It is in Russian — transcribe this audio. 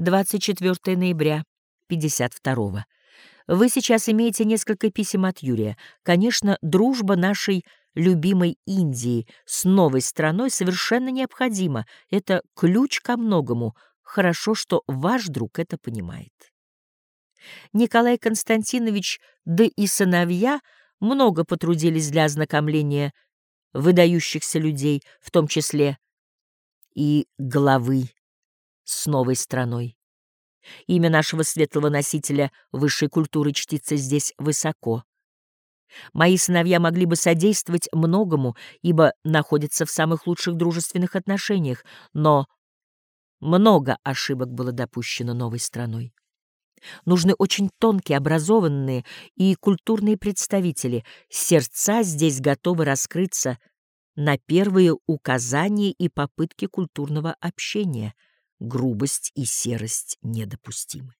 24 ноября 52 -го. Вы сейчас имеете несколько писем от Юрия. Конечно, дружба нашей любимой Индии с новой страной совершенно необходима. Это ключ ко многому. Хорошо, что ваш друг это понимает. Николай Константинович, да и сыновья много потрудились для ознакомления выдающихся людей, в том числе и главы с новой страной. Имя нашего светлого носителя высшей культуры чтится здесь высоко. Мои сыновья могли бы содействовать многому, ибо находятся в самых лучших дружественных отношениях, но много ошибок было допущено новой страной. Нужны очень тонкие, образованные и культурные представители. Сердца здесь готовы раскрыться на первые указания и попытки культурного общения. Грубость и серость недопустимы.